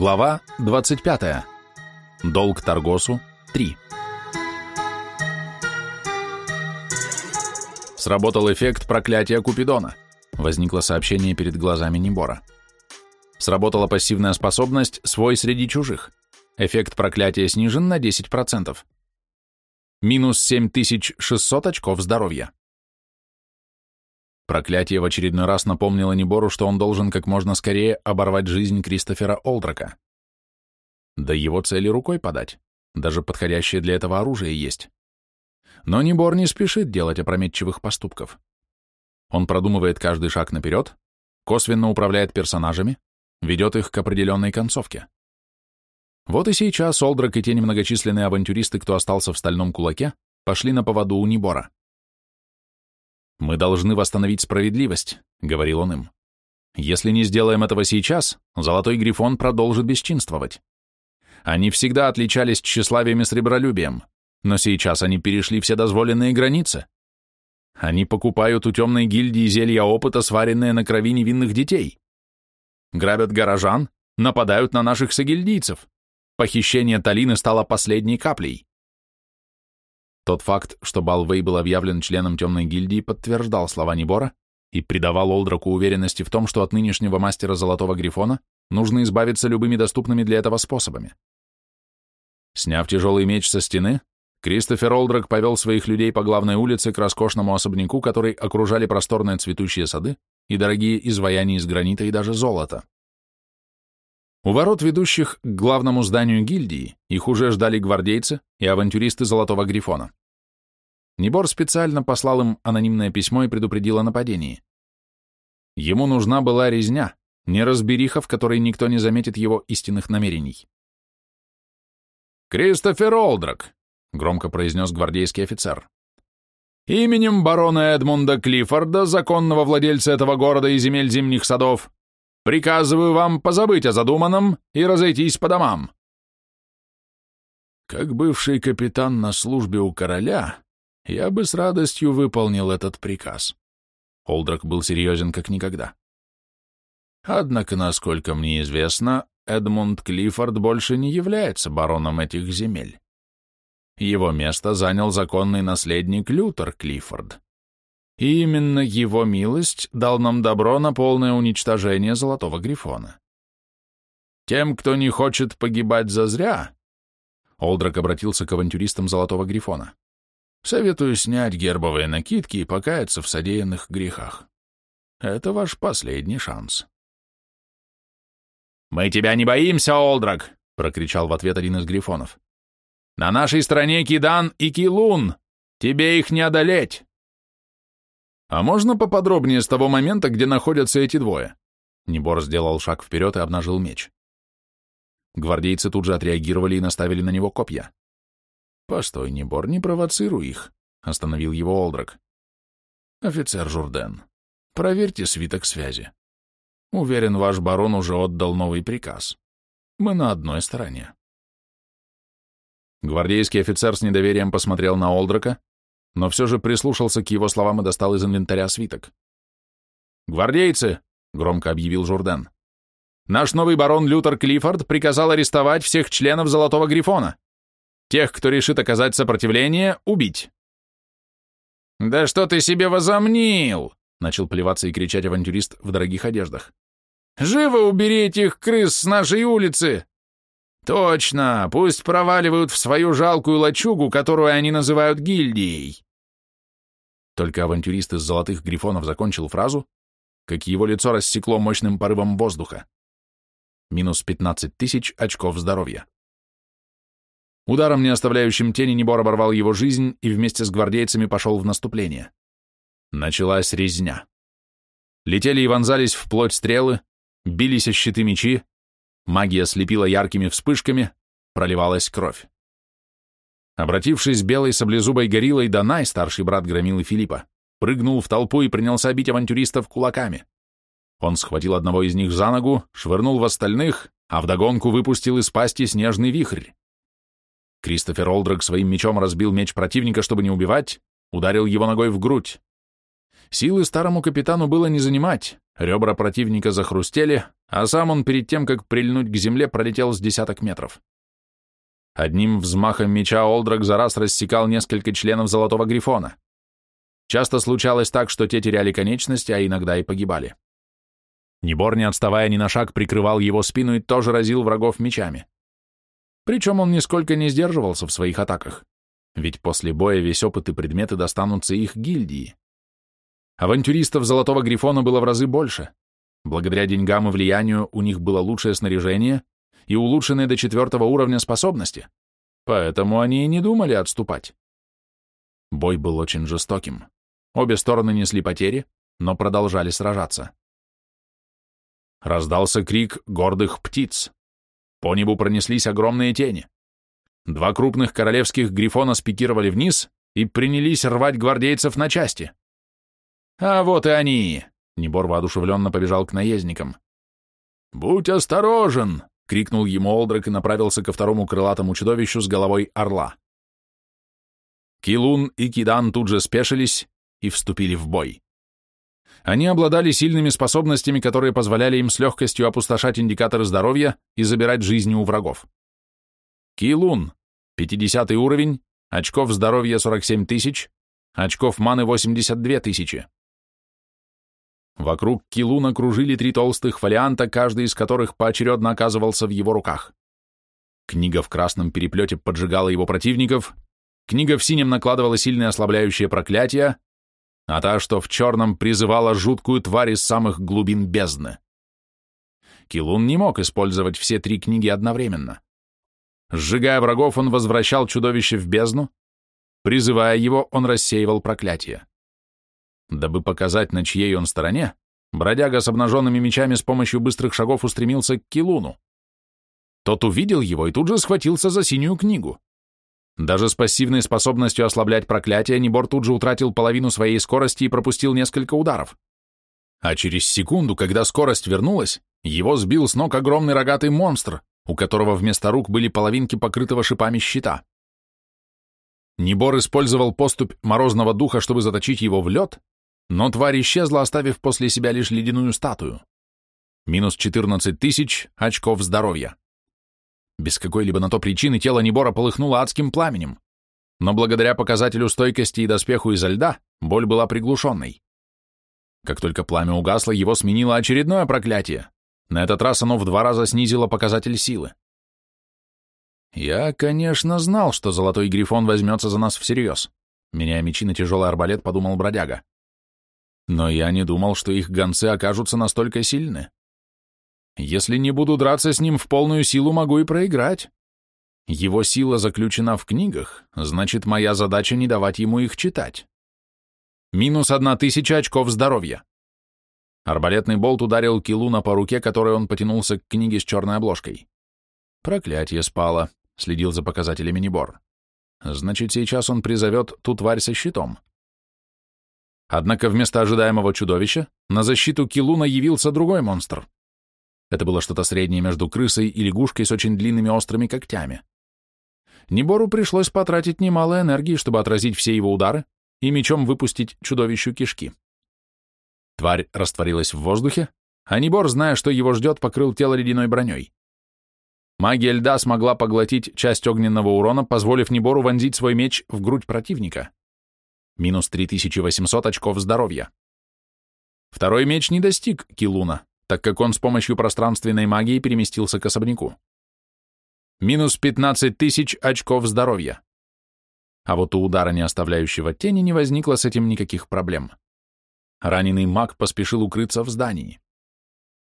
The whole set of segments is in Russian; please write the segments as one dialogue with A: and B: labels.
A: Глава 25. Долг Таргосу 3. Сработал эффект проклятия Купидона. Возникло сообщение перед глазами Небора. Сработала пассивная способность «Свой среди чужих». Эффект проклятия снижен на 10%. Минус 7600 очков здоровья. Проклятие в очередной раз напомнило Небору, что он должен как можно скорее оборвать жизнь Кристофера Олдрака. Да его цели рукой подать. Даже подходящее для этого оружие есть. Но Небор не спешит делать опрометчивых поступков. Он продумывает каждый шаг наперед, косвенно управляет персонажами, ведет их к определенной концовке. Вот и сейчас Олдрак и те немногочисленные авантюристы, кто остался в стальном кулаке, пошли на поводу у Небора. «Мы должны восстановить справедливость», — говорил он им. «Если не сделаем этого сейчас, Золотой Грифон продолжит бесчинствовать. Они всегда отличались тщеславием и сребролюбием, но сейчас они перешли все дозволенные границы. Они покупают у темной гильдии зелья опыта, сваренные на крови невинных детей. Грабят горожан, нападают на наших сагильдийцев. Похищение Талины стало последней каплей. Тот факт, что Балвей был объявлен членом темной гильдии, подтверждал слова Небора и придавал Олдраку уверенности в том, что от нынешнего мастера Золотого Грифона нужно избавиться любыми доступными для этого способами. Сняв тяжелый меч со стены, Кристофер Олдрак повел своих людей по главной улице к роскошному особняку, который окружали просторные цветущие сады и дорогие изваяния из гранита и даже золота. У ворот, ведущих к главному зданию гильдии, их уже ждали гвардейцы и авантюристы Золотого Грифона. Небор специально послал им анонимное письмо и предупредил о нападении. Ему нужна была резня, неразбериха, в которой никто не заметит его истинных намерений. «Кристофер Олдрак», — громко произнес гвардейский офицер. «Именем барона Эдмунда Клиффорда, законного владельца этого города и земель зимних садов, приказываю вам позабыть о задуманном и разойтись по домам».
B: Как бывший капитан на службе у короля, я бы с радостью выполнил этот приказ. Олдрак был серьезен как никогда. Однако, насколько мне известно, Эдмунд Клиффорд больше не является бароном этих земель. Его место занял законный наследник Лютер Клиффорд. И именно его милость дал нам добро на полное уничтожение Золотого Грифона. Тем, кто не хочет погибать зазря, Олдрак обратился к авантюристам Золотого Грифона. Советую снять гербовые накидки и покаяться в содеянных грехах. Это ваш последний шанс.
A: «Мы тебя не боимся, Олдрак!» — прокричал в ответ один из грифонов. «На нашей стороне Кидан и Килун! Тебе их не одолеть!» «А можно поподробнее с того момента, где находятся эти двое?» Небор сделал шаг вперед и обнажил меч. Гвардейцы тут же отреагировали и наставили на него копья.
B: «Постой, Небор, не провоцируй их», — остановил его Олдрак. «Офицер Журден, проверьте свиток связи. Уверен, ваш барон уже отдал новый приказ. Мы на одной стороне».
A: Гвардейский офицер с недоверием посмотрел на Олдрака, но все же прислушался к его словам и достал из инвентаря свиток. «Гвардейцы!» — громко объявил Журден. «Наш новый барон Лютер Клиффорд приказал арестовать всех членов Золотого Грифона. Тех, кто решит оказать сопротивление, убить.
C: «Да что ты себе возомнил?»
A: — начал плеваться и кричать авантюрист в дорогих одеждах.
C: «Живо убери этих крыс с нашей улицы!» «Точно, пусть проваливают в свою жалкую лачугу, которую они называют гильдией!»
A: Только авантюрист из золотых грифонов закончил фразу, как его лицо рассекло мощным порывом воздуха. Минус пятнадцать тысяч очков здоровья. Ударом, не оставляющим тени, Небор оборвал его жизнь и вместе с гвардейцами пошел в наступление. Началась резня. Летели и вонзались в плоть стрелы, бились о щиты мечи, магия слепила яркими вспышками, проливалась кровь. Обратившись белой саблезубой гориллой, Данай, старший брат Громилы Филиппа, прыгнул в толпу и принялся бить авантюристов кулаками. Он схватил одного из них за ногу, швырнул в остальных, а вдогонку выпустил из пасти снежный вихрь. Кристофер Олдрак своим мечом разбил меч противника, чтобы не убивать, ударил его ногой в грудь. Силы старому капитану было не занимать, ребра противника захрустели, а сам он перед тем, как прильнуть к земле, пролетел с десяток метров. Одним взмахом меча Олдрак за раз рассекал несколько членов Золотого Грифона. Часто случалось так, что те теряли конечности, а иногда и погибали. Небор, не отставая ни на шаг, прикрывал его спину и тоже разил врагов мечами. Причем он нисколько не сдерживался в своих атаках, ведь после боя весь опыт и предметы достанутся их гильдии. Авантюристов Золотого Грифона было в разы больше. Благодаря деньгам и влиянию у них было лучшее снаряжение и улучшенные до четвертого уровня способности, поэтому они и не думали отступать. Бой был очень жестоким. Обе стороны несли потери, но продолжали сражаться. Раздался крик гордых птиц. По небу пронеслись огромные тени. Два крупных королевских грифона спикировали вниз и принялись рвать гвардейцев на части. «А вот и они!» — Небор воодушевленно побежал к наездникам. «Будь осторожен!» — крикнул ему Олдрак и направился ко второму крылатому чудовищу с головой орла. Килун и Кидан тут же спешились и вступили в бой. Они обладали сильными способностями, которые позволяли им с легкостью опустошать индикаторы здоровья и забирать жизни у врагов. Килун, 50 уровень, очков здоровья 47 тысяч, очков маны 82 тысячи. Вокруг Килуна кружили три толстых фолианта, каждый из которых поочередно оказывался в его руках. Книга в красном переплете поджигала его противников, книга в синем накладывала сильные ослабляющие проклятия, а та, что в черном, призывала жуткую тварь из самых глубин бездны. Килун не мог использовать все три книги одновременно. Сжигая врагов, он возвращал чудовище в бездну, призывая его, он рассеивал проклятие. Дабы показать, на чьей он стороне, бродяга с обнаженными мечами с помощью быстрых шагов устремился к Килуну. Тот увидел его и тут же схватился за синюю книгу. Даже с пассивной способностью ослаблять проклятие Небор тут же утратил половину своей скорости и пропустил несколько ударов. А через секунду, когда скорость вернулась, его сбил с ног огромный рогатый монстр, у которого вместо рук были половинки покрытого шипами щита. Небор использовал поступь морозного духа, чтобы заточить его в лед, но тварь исчезла, оставив после себя лишь ледяную статую. Минус 14 тысяч очков здоровья. Без какой-либо на то причины тело Небора полыхнуло адским пламенем, но благодаря показателю стойкости и доспеху изо льда боль была приглушенной. Как только пламя угасло, его сменило очередное проклятие. На этот раз оно в два раза снизило показатель силы. Я, конечно, знал, что Золотой Грифон возьмется за нас всерьез. Меняя мечи на тяжелый арбалет, подумал бродяга. Но я не думал, что их гонцы окажутся настолько сильны. Если не буду драться с ним в полную силу, могу и проиграть. Его сила заключена в книгах, значит, моя задача не давать ему их читать. Минус одна тысяча очков здоровья. Арбалетный болт ударил Килуна по руке, которой он потянулся к книге с черной обложкой. Проклятие спало, следил за показателями Небор. Значит, сейчас он призовет ту тварь со щитом. Однако вместо ожидаемого чудовища на защиту Килуна явился другой монстр — это было что-то среднее между крысой и лягушкой с очень длинными острыми когтями. Небору пришлось потратить немало энергии, чтобы отразить все его удары и мечом выпустить чудовищу кишки. Тварь растворилась в воздухе, а Небор, зная, что его ждет, покрыл тело ледяной броней. Магия льда смогла поглотить часть огненного урона, позволив Небору вонзить свой меч в грудь противника. Минус 3800 очков здоровья. Второй меч не достиг Килуна, так как он с помощью пространственной магии переместился к особняку. Минус 15 тысяч очков здоровья. А вот у удара, не оставляющего тени, не возникло с этим никаких проблем. Раненый маг поспешил укрыться в здании.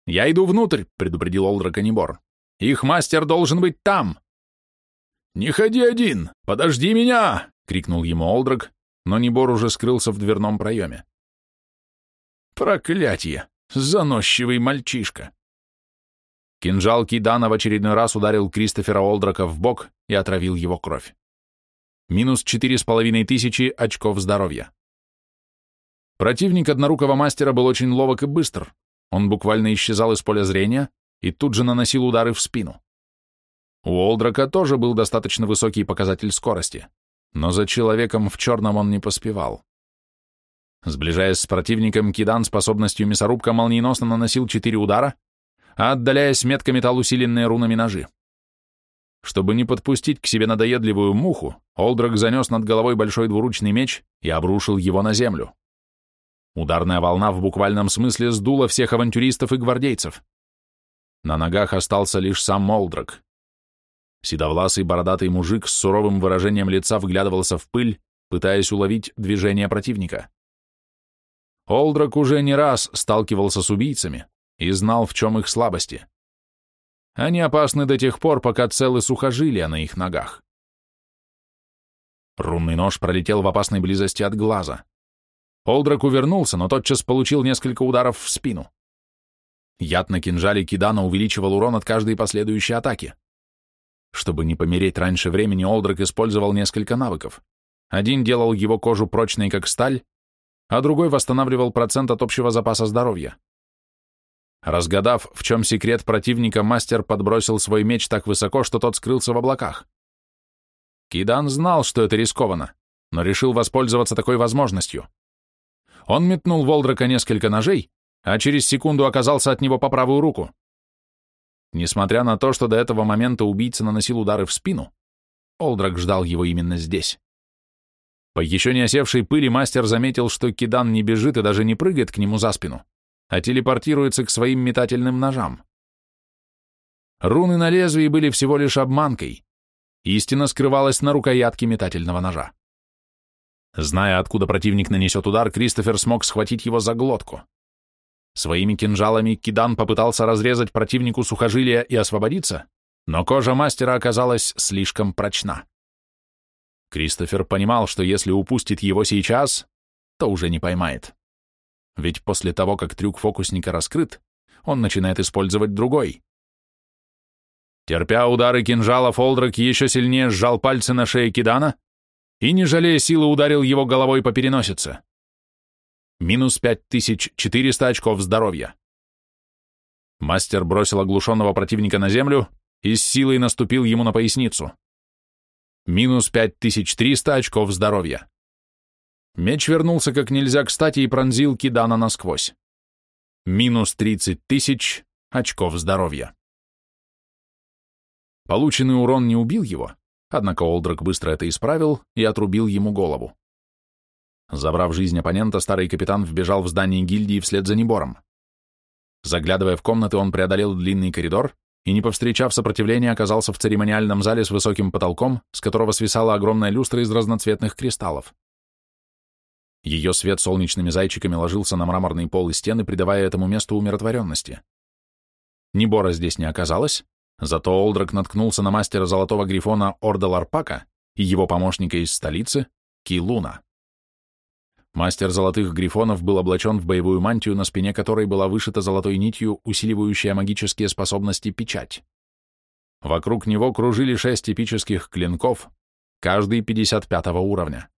A: «Я иду внутрь», — предупредил Олдра Канибор. «Их мастер должен быть там!» «Не ходи один! Подожди меня!» — крикнул ему Олдрак, но Небор уже скрылся в дверном проеме. «Проклятие! Заносчивый мальчишка. Кинжал Кидана в очередной раз ударил Кристофера Олдрака в бок и отравил его кровь. Минус четыре с половиной тысячи очков здоровья. Противник однорукого мастера был очень ловок и быстр. Он буквально исчезал из поля зрения и тут же наносил удары в спину. У Олдрака тоже был достаточно высокий показатель скорости, но за человеком в черном он не поспевал. Сближаясь с противником, Кидан способностью мясорубка молниеносно наносил четыре удара, а отдаляясь метко металл усиленные рунами ножи. Чтобы не подпустить к себе надоедливую муху, Олдрак занес над головой большой двуручный меч и обрушил его на землю. Ударная волна в буквальном смысле сдула всех авантюристов и гвардейцев. На ногах остался лишь сам Олдрак. Седовласый бородатый мужик с суровым выражением лица вглядывался в пыль, пытаясь уловить движение противника. Олдрак уже не раз сталкивался с убийцами и знал, в чем их слабости. Они опасны до тех пор, пока целы сухожилия на их ногах. Рунный нож пролетел в опасной близости от глаза. Олдрак увернулся, но тотчас получил несколько ударов в спину. Яд на кинжале Кидана увеличивал урон от каждой последующей атаки. Чтобы не помереть раньше времени, Олдрак использовал несколько навыков. Один делал его кожу прочной, как сталь, а другой восстанавливал процент от общего запаса здоровья. Разгадав, в чем секрет противника, мастер подбросил свой меч так высоко, что тот скрылся в облаках. Кидан знал, что это рискованно, но решил воспользоваться такой возможностью. Он метнул Волдрака несколько ножей, а через секунду оказался от него по правую руку. Несмотря на то, что до этого момента убийца наносил удары в спину, Олдрак ждал его именно здесь. По еще не осевшей пыли мастер заметил, что Кидан не бежит и даже не прыгает к нему за спину, а телепортируется к своим метательным ножам. Руны на лезвии были всего лишь обманкой. Истина скрывалась на рукоятке метательного ножа. Зная, откуда противник нанесет удар, Кристофер смог схватить его за глотку. Своими кинжалами Кидан попытался разрезать противнику сухожилия и освободиться, но кожа мастера оказалась слишком прочна. Кристофер понимал, что если упустит его сейчас, то уже не поймает. Ведь после того, как трюк фокусника раскрыт, он начинает использовать другой. Терпя удары кинжала, Фолдрак еще сильнее сжал пальцы на шее Кидана и, не жалея силы, ударил его головой по переносице. Минус 5400 очков здоровья. Мастер бросил оглушенного противника на землю и с силой наступил ему на поясницу. Минус 5300 очков здоровья. Меч вернулся как нельзя кстати и пронзил Кидана насквозь. Минус 30 тысяч очков здоровья. Полученный урон не убил его, однако Олдрак быстро это исправил и отрубил ему голову. Забрав жизнь оппонента, старый капитан вбежал в здание гильдии вслед за Небором. Заглядывая в комнаты, он преодолел длинный коридор и, не повстречав сопротивления, оказался в церемониальном зале с высоким потолком, с которого свисала огромная люстра из разноцветных кристаллов. Ее свет солнечными зайчиками ложился на мраморный пол и стены, придавая этому месту умиротворенности. Небора здесь не оказалось, зато Олдрак наткнулся на мастера Золотого Грифона Орда Ларпака и его помощника из столицы, Килуна. Мастер Золотых Грифонов был облачен в боевую мантию, на спине которой была вышита золотой нитью, усиливающая магические способности печать. Вокруг него кружили шесть эпических клинков, каждый 55 уровня.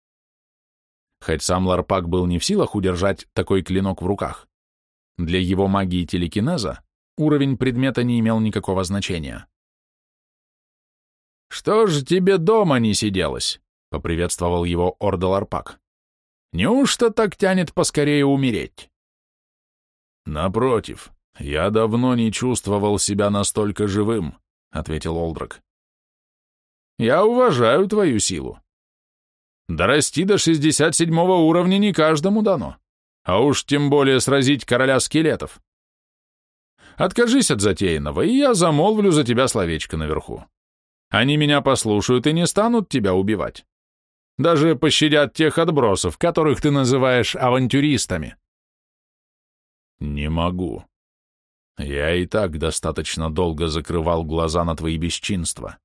A: Хоть сам Ларпак был не в силах удержать такой клинок в руках, для его магии телекинеза уровень предмета не имел никакого значения. «Что ж тебе дома не сиделось?» — поприветствовал его Орда Ларпак. «Неужто так тянет поскорее умереть?»
B: «Напротив, я давно не чувствовал себя настолько живым», — ответил Олдрак.
C: «Я уважаю твою силу. Дорасти до 67 уровня не каждому дано, а уж тем более сразить короля скелетов. Откажись от затеянного, и я замолвлю за тебя словечко наверху. Они меня послушают и не станут тебя убивать. Даже пощадят тех отбросов, которых ты называешь авантюристами.
B: Не могу. Я и так достаточно долго закрывал глаза на твои бесчинства.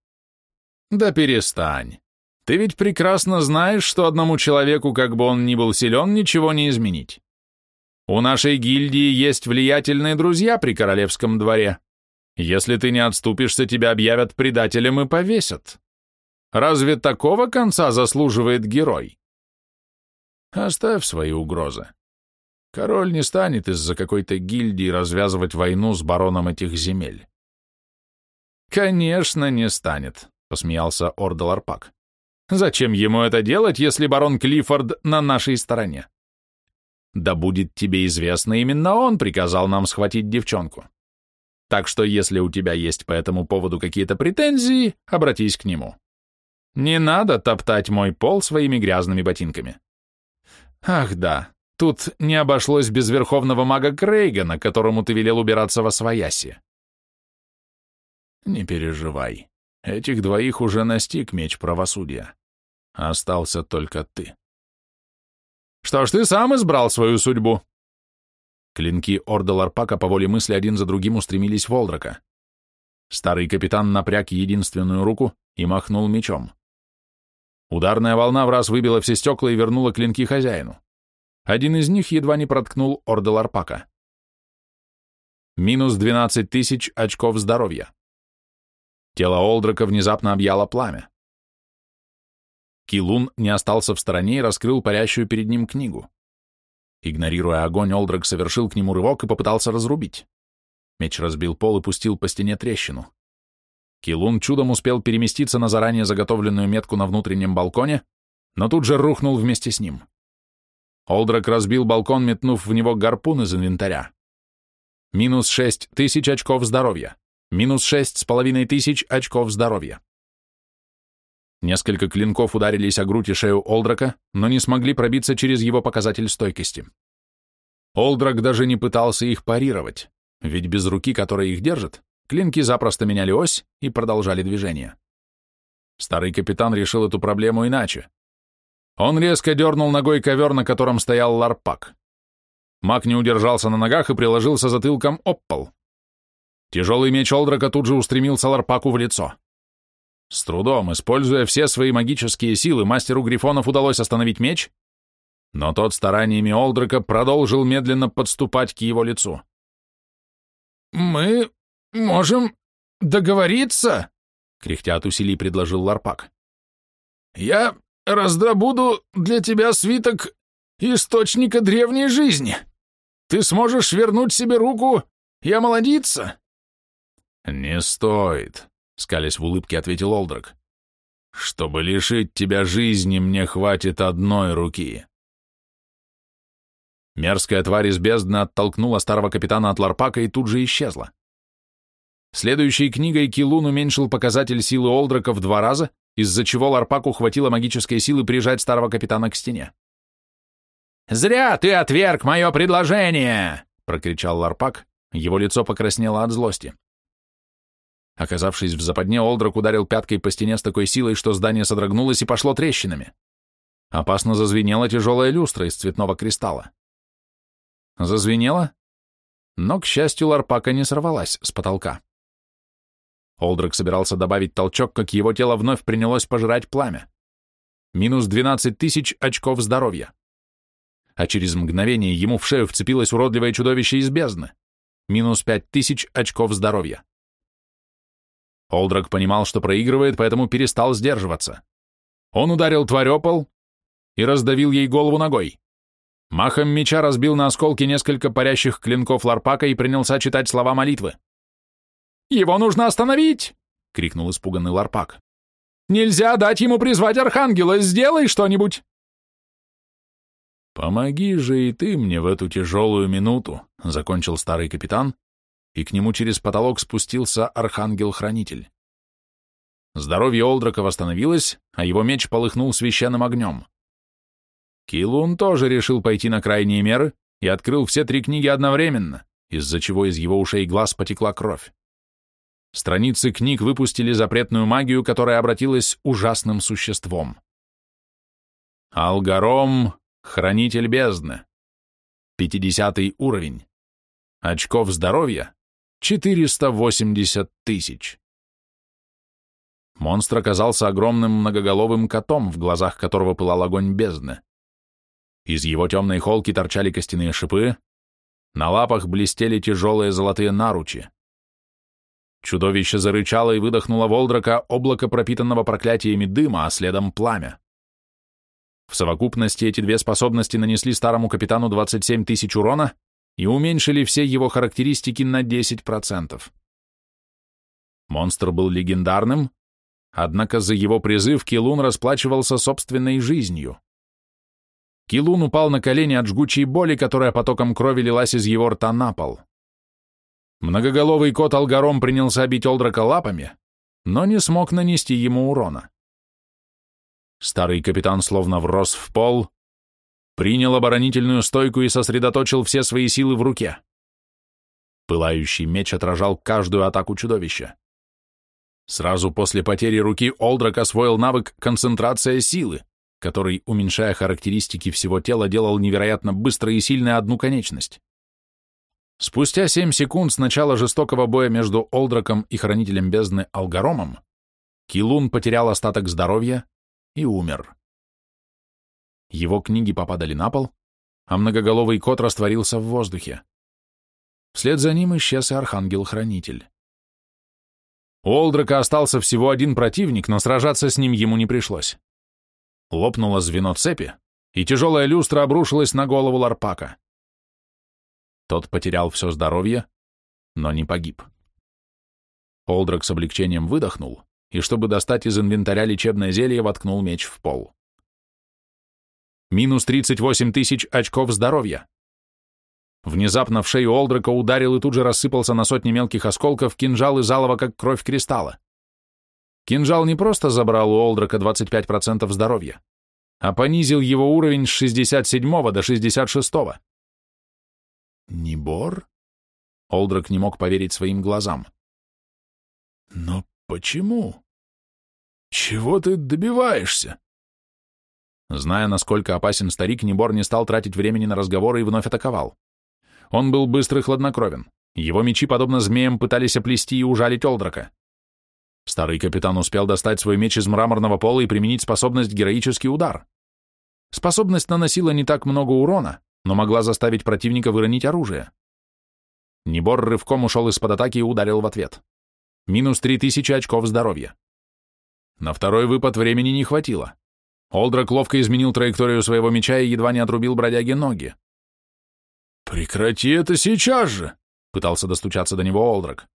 C: Да перестань. Ты ведь прекрасно знаешь, что одному человеку, как бы он ни был силен, ничего не изменить. У нашей гильдии есть влиятельные друзья при королевском дворе. Если ты не отступишься, тебя объявят предателем и повесят. Разве такого конца заслуживает герой? Оставь свои угрозы. Король не станет из-за какой-то гильдии развязывать войну с бароном этих земель. Конечно, не станет, посмеялся Ордал Арпак. Зачем ему это делать, если барон Клиффорд на нашей стороне? Да будет тебе известно, именно он приказал нам схватить девчонку. Так что если у тебя есть по этому поводу какие-то претензии, обратись к нему. Не надо топтать мой пол своими грязными ботинками. Ах да, тут не обошлось без верховного мага Крейгана, которому ты велел убираться во свояси.
B: Не переживай, этих двоих уже настиг меч правосудия. Остался только ты.
C: Что ж, ты сам избрал свою судьбу.
A: Клинки Орда Ларпака по воле мысли один за другим устремились в Олдрака. Старый капитан напряг единственную руку и махнул мечом. Ударная волна в раз выбила все стекла и вернула клинки хозяину. Один из них едва не проткнул Орда Ларпака. Минус 12 тысяч очков здоровья. Тело Олдрака внезапно объяло пламя. Килун не остался в стороне и раскрыл парящую перед ним книгу. Игнорируя огонь, Олдрак совершил к нему рывок и попытался разрубить. Меч разбил пол и пустил по стене трещину. Килун чудом успел переместиться на заранее заготовленную метку на внутреннем балконе, но тут же рухнул вместе с ним. Олдрак разбил балкон, метнув в него гарпун из инвентаря. Минус шесть тысяч очков здоровья. Минус шесть с половиной тысяч очков здоровья. Несколько клинков ударились о грудь и шею Олдрака, но не смогли пробиться через его показатель стойкости. Олдрак даже не пытался их парировать, ведь без руки, которая их держит, клинки запросто меняли ось и продолжали движение. Старый капитан решил эту проблему иначе. Он резко дернул ногой ковер, на котором стоял ларпак. Маг не удержался на ногах и приложился затылком об пол. Тяжелый меч Олдрака тут же устремился ларпаку в лицо. С трудом, используя все свои магические силы, мастеру Грифонов удалось остановить меч, но тот стараниями Олдрака продолжил медленно подступать к его лицу.
C: «Мы можем договориться?» — кряхтя от усилий предложил Ларпак. «Я раздобуду для тебя свиток источника древней жизни. Ты сможешь вернуть себе руку и омолодиться?»
B: «Не стоит», скалясь в улыбке, ответил Олдрак. Чтобы лишить тебя жизни, мне хватит одной руки.
A: Мерзкая тварь из бездны оттолкнула старого капитана от Ларпака и тут же исчезла. Следующей книгой Килун уменьшил показатель силы Олдрака в два раза, из-за чего Ларпаку хватило магической силы прижать старого капитана к стене.
C: «Зря ты отверг мое предложение!» — прокричал Ларпак.
A: Его лицо покраснело от злости. Оказавшись в западне, Олдрак ударил пяткой по стене с такой силой, что здание содрогнулось и пошло трещинами. Опасно зазвенела тяжелая люстра из цветного кристалла. Зазвенела, но, к счастью, ларпака не сорвалась с потолка. Олдрак собирался добавить толчок, как его тело вновь принялось пожирать пламя. Минус 12 тысяч очков здоровья. А через мгновение ему в шею вцепилось уродливое чудовище из бездны. Минус 5 тысяч очков здоровья. Олдрак понимал, что проигрывает, поэтому перестал сдерживаться. Он ударил тварь о и раздавил ей голову ногой. Махом меча разбил на осколки несколько парящих клинков Ларпака и принялся читать слова молитвы.
C: «Его нужно остановить!» — крикнул испуганный Ларпак. «Нельзя дать ему призвать Архангела! Сделай что-нибудь!»
B: «Помоги же и ты мне в эту тяжелую минуту», — закончил старый капитан и к нему через потолок спустился архангел-хранитель. Здоровье Олдрака восстановилось, а его меч полыхнул священным огнем. Килун тоже решил пойти на крайние меры и открыл все три книги одновременно, из-за чего из его ушей и глаз потекла кровь. Страницы книг выпустили запретную магию, которая обратилась ужасным существом. Алгаром — хранитель бездны. 50 уровень. Очков здоровья 480 тысяч. Монстр оказался огромным многоголовым котом, в глазах которого пылал огонь бездны. Из его темной холки торчали костяные шипы, на лапах блестели тяжелые золотые наручи. Чудовище зарычало и выдохнуло Волдрака облако пропитанного проклятиями дыма, а следом пламя. В совокупности эти две способности нанесли старому капитану 27 тысяч урона, и уменьшили все его характеристики на 10%. Монстр был легендарным, однако за его призыв Килун расплачивался собственной жизнью.
A: Килун упал на колени от жгучей боли, которая потоком крови лилась из его рта на пол. Многоголовый кот Алгаром принялся бить Олдрака лапами, но не смог нанести ему урона. Старый капитан словно врос в пол, принял оборонительную стойку и сосредоточил все свои силы в руке. Пылающий меч отражал каждую атаку чудовища. Сразу после потери руки Олдрак освоил навык «концентрация силы», который, уменьшая характеристики всего тела, делал невероятно быстро и сильно одну конечность. Спустя семь секунд с начала жестокого боя между Олдраком и Хранителем Бездны Алгаромом, Килун потерял остаток здоровья и умер. Его книги попадали на пол, а многоголовый кот растворился в воздухе. Вслед за ним исчез и Архангел-Хранитель. У Олдрака остался всего один противник, но сражаться с ним ему не пришлось. Лопнуло звено цепи, и тяжелая люстра обрушилась на голову Ларпака. Тот потерял все здоровье, но не погиб. Олдрак с облегчением выдохнул и, чтобы достать из инвентаря лечебное зелье, воткнул меч в пол. Минус 38 тысяч очков здоровья. Внезапно в шею Олдрака ударил и тут же рассыпался на сотни мелких осколков кинжал из алого, как кровь кристалла. Кинжал не просто забрал у Олдрака 25% здоровья, а понизил его уровень с 67 до 66. Небор? Олдрак не мог поверить своим глазам. Но почему? Чего ты добиваешься? Зная, насколько опасен старик, Небор не стал тратить времени на разговоры и вновь атаковал. Он был быстрый и хладнокровен. Его мечи, подобно змеям, пытались оплести и ужалить Олдрака. Старый капитан успел достать свой меч из мраморного пола и применить способность «Героический удар». Способность наносила не так много урона, но могла заставить противника выронить оружие. Небор рывком ушел из-под атаки и ударил в ответ. Минус три тысячи очков здоровья. На второй выпад времени не хватило. Олдрак ловко изменил траекторию своего меча и едва не отрубил бродяге ноги. «Прекрати это сейчас же!» — пытался достучаться до него Олдрак.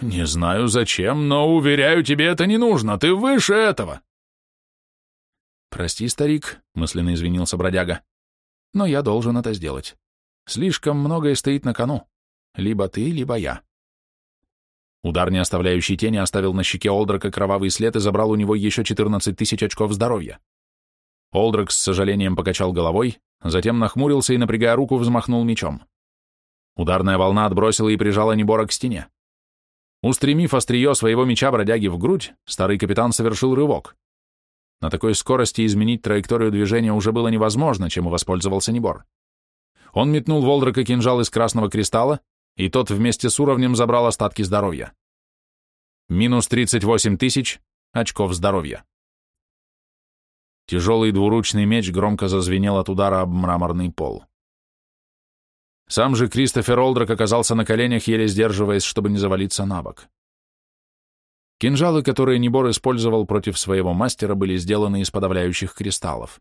A: «Не знаю зачем, но, уверяю, тебе это не нужно, ты выше этого!» «Прости, старик», — мысленно извинился бродяга, — «но я должен это сделать. Слишком многое стоит на кону. Либо ты, либо я». Удар, не оставляющий тени, оставил на щеке Олдрака кровавый след и забрал у него еще 14 тысяч очков здоровья. Олдрак с сожалением покачал головой, затем нахмурился и, напрягая руку, взмахнул мечом. Ударная волна отбросила и прижала Небора к стене. Устремив острие своего меча бродяги в грудь, старый капитан совершил рывок. На такой скорости изменить траекторию движения уже было невозможно, чем и воспользовался Небор. Он метнул Волдрака кинжал из красного кристалла, и тот вместе с уровнем забрал остатки здоровья. Минус 38 тысяч очков здоровья. Тяжелый двуручный меч громко зазвенел от удара об мраморный пол. Сам же Кристофер Олдрак оказался на коленях, еле сдерживаясь, чтобы не завалиться на бок. Кинжалы, которые Небор использовал против своего мастера, были сделаны из подавляющих кристаллов.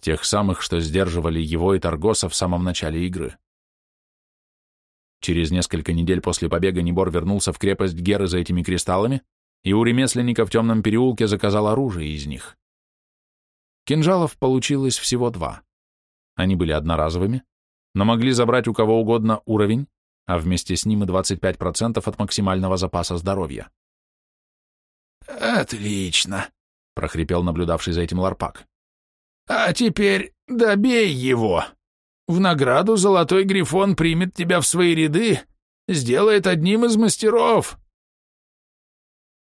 A: Тех самых, что сдерживали его и Таргоса в самом начале игры. Через несколько недель после побега Небор вернулся в крепость Геры за этими кристаллами и у ремесленника в темном переулке заказал оружие из них. Кинжалов получилось всего два. Они были одноразовыми, но могли забрать у кого угодно уровень, а вместе с ним и 25% от максимального запаса здоровья.
B: «Отлично», — прохрипел наблюдавший за этим Ларпак. «А теперь добей его!» В награду Золотой Грифон примет тебя в свои ряды, сделает одним из мастеров.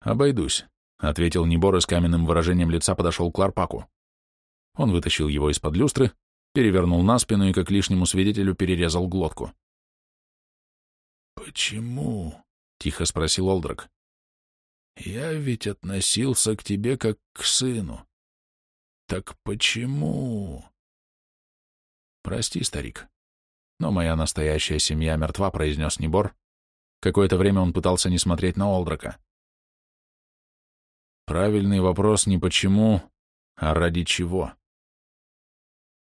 A: Обойдусь, — ответил Небор и с каменным выражением лица подошел к Ларпаку. Он вытащил его из-под люстры, перевернул на спину и, как лишнему свидетелю, перерезал глотку.
B: «Почему?» — тихо спросил Олдрак. «Я ведь относился к тебе как к сыну. Так почему?»
A: «Прости, старик, но моя настоящая семья мертва», — произнес Небор. Какое-то время он пытался не смотреть на Олдрака. Правильный вопрос не почему, а ради чего.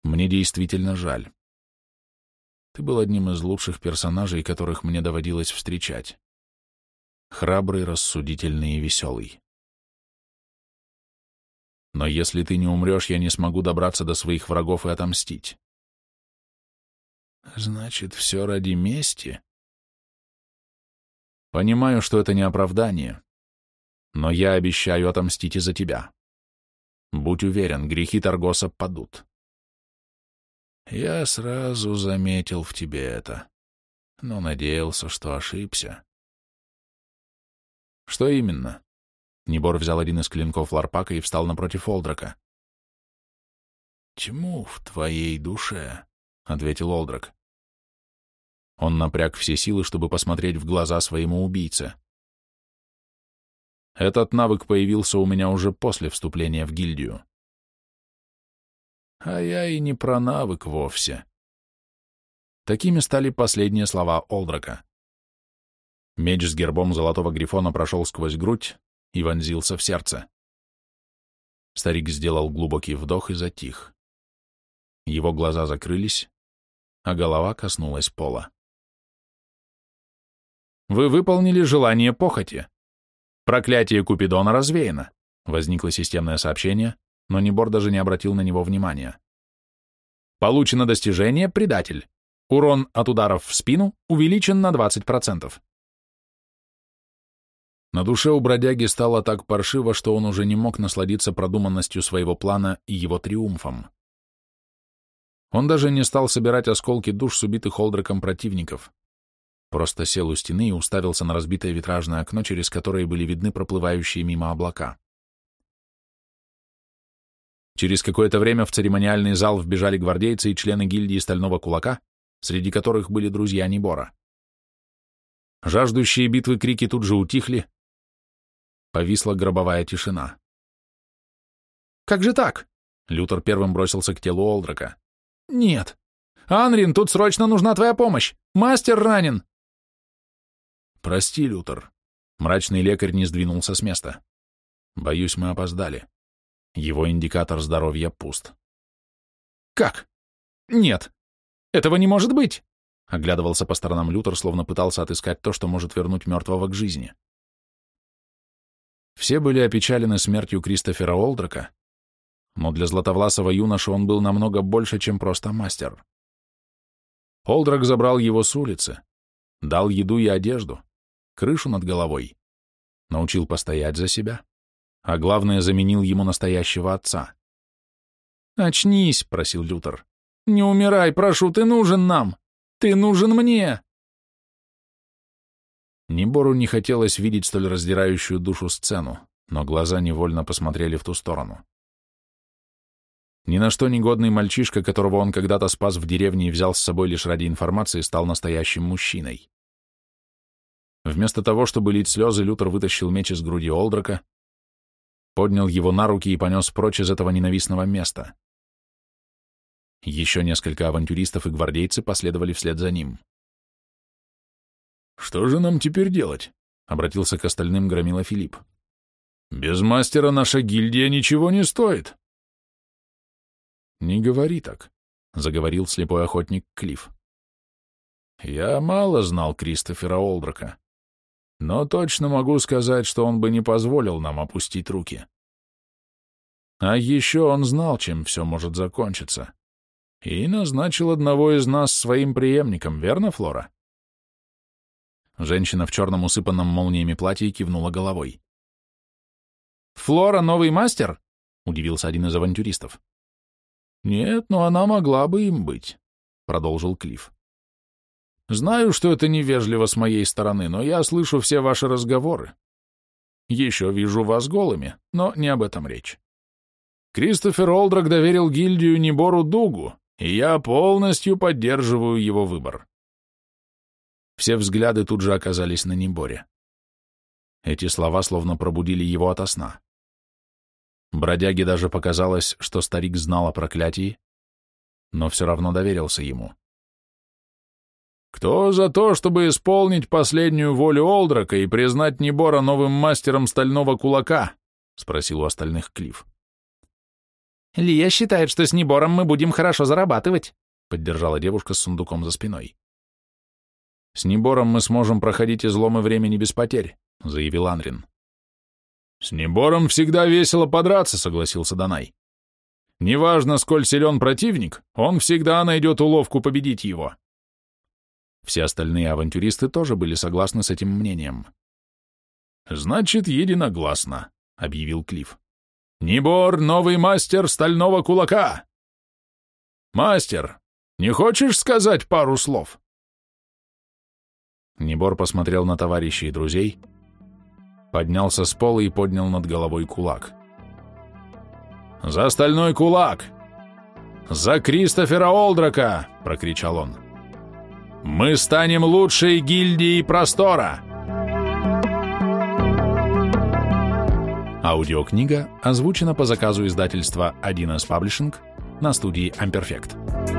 A: Мне действительно жаль. Ты был одним из лучших персонажей, которых мне доводилось встречать. Храбрый, рассудительный и веселый. Но если ты не умрешь, я не смогу добраться до своих врагов и отомстить. Значит, все ради мести? Понимаю, что это не оправдание, но я обещаю отомстить и за тебя. Будь уверен, грехи Таргоса падут. Я сразу заметил в тебе это, но надеялся, что ошибся. Что именно? Небор взял один из клинков Ларпака и встал напротив Олдрака. «Тьму в твоей душе», — ответил Олдрак. Он напряг все силы, чтобы посмотреть в глаза своему убийце. Этот навык появился у меня уже после вступления в гильдию. А я и не про навык вовсе. Такими стали последние слова Олдрака. Меч с гербом золотого грифона прошел сквозь грудь и вонзился в сердце. Старик сделал глубокий вдох и затих. Его глаза закрылись, а голова коснулась пола. «Вы выполнили желание похоти. Проклятие Купидона развеяно», — возникло системное сообщение, но Небор даже не обратил на него внимания. «Получено достижение «Предатель». Урон от ударов в спину увеличен на 20%. На душе у бродяги стало так паршиво, что он уже не мог насладиться продуманностью своего плана и его триумфом. Он даже не стал собирать осколки душ с убитых Олдраком противников. Просто сел у стены и уставился на разбитое витражное окно, через которое были видны проплывающие мимо облака. Через какое-то время в церемониальный зал вбежали гвардейцы и члены гильдии Стального Кулака, среди которых были друзья Небора. Жаждущие битвы крики тут же утихли, Повисла гробовая тишина. «Как же так?» Лютер первым бросился к телу Олдрака. «Нет! Анрин, тут срочно нужна твоя помощь! Мастер ранен!» «Прости, Лютер». Мрачный лекарь не сдвинулся с места. «Боюсь, мы опоздали. Его индикатор здоровья пуст». «Как? Нет! Этого не может быть!» Оглядывался по сторонам Лютер, словно пытался отыскать то, что может вернуть мертвого к жизни. Все были опечалены смертью Кристофера Олдрака, но для златовласого юноши он был намного больше, чем просто мастер. Олдрак забрал его с улицы, дал еду и одежду, крышу над головой, научил постоять за себя, а главное, заменил ему настоящего отца. «Очнись», — просил Лютер. «Не умирай, прошу, ты нужен нам! Ты нужен мне!» Небору не хотелось видеть столь раздирающую душу сцену, но глаза невольно посмотрели в ту сторону. Ни на что негодный мальчишка, которого он когда-то спас в деревне и взял с собой лишь ради информации, стал настоящим мужчиной. Вместо того, чтобы лить слезы, Лютер вытащил меч из груди Олдрака, поднял его на руки и понес прочь из этого ненавистного места. Еще несколько авантюристов и гвардейцы последовали вслед за ним. «Что же нам теперь делать?» — обратился к остальным громила Филипп. «Без мастера наша гильдия ничего не стоит». «Не говори так», — заговорил слепой охотник Клифф. «Я мало знал Кристофера Олдрака, но точно могу сказать, что он бы не позволил нам опустить руки. А еще он знал, чем все может закончиться, и назначил одного из нас своим преемником, верно, Флора?» Женщина в черном усыпанном молниями платье кивнула головой. «Флора новый мастер?» — удивился один из авантюристов. «Нет, но она могла бы им быть», — продолжил Клифф. «Знаю, что это невежливо с моей стороны, но я слышу все ваши разговоры. Еще вижу вас голыми, но не об этом речь. Кристофер Олдрак доверил гильдию Небору Дугу, и я полностью поддерживаю его выбор. Все взгляды тут же оказались на Неборе. Эти слова словно пробудили его ото сна. Бродяге даже показалось, что старик знал о проклятии, но все равно доверился ему. «Кто за то, чтобы исполнить последнюю волю Олдрака и признать Небора новым мастером стального кулака?» — спросил у остальных Клифф.
C: «Лия считает, что с Небором мы будем хорошо зарабатывать», — поддержала девушка с сундуком за спиной.
A: «С Небором мы сможем проходить изломы времени без потерь», — заявил Анрин.
C: С Небором всегда весело подраться, согласился Данай. Неважно, сколь силен противник, он всегда найдет уловку победить его.
A: Все остальные авантюристы тоже были согласны с этим мнением.
C: «Значит, единогласно», — объявил Клифф. «Небор — новый мастер стального кулака!» «Мастер, не хочешь сказать пару слов?»
A: Небор посмотрел на товарищей и друзей, поднялся с пола и поднял над головой кулак.
C: «За стальной кулак! За Кристофера Олдрака!» — прокричал он. «Мы станем лучшей гильдией простора!»
A: Аудиокнига озвучена по заказу издательства 1С Publishing на студии Amperfect.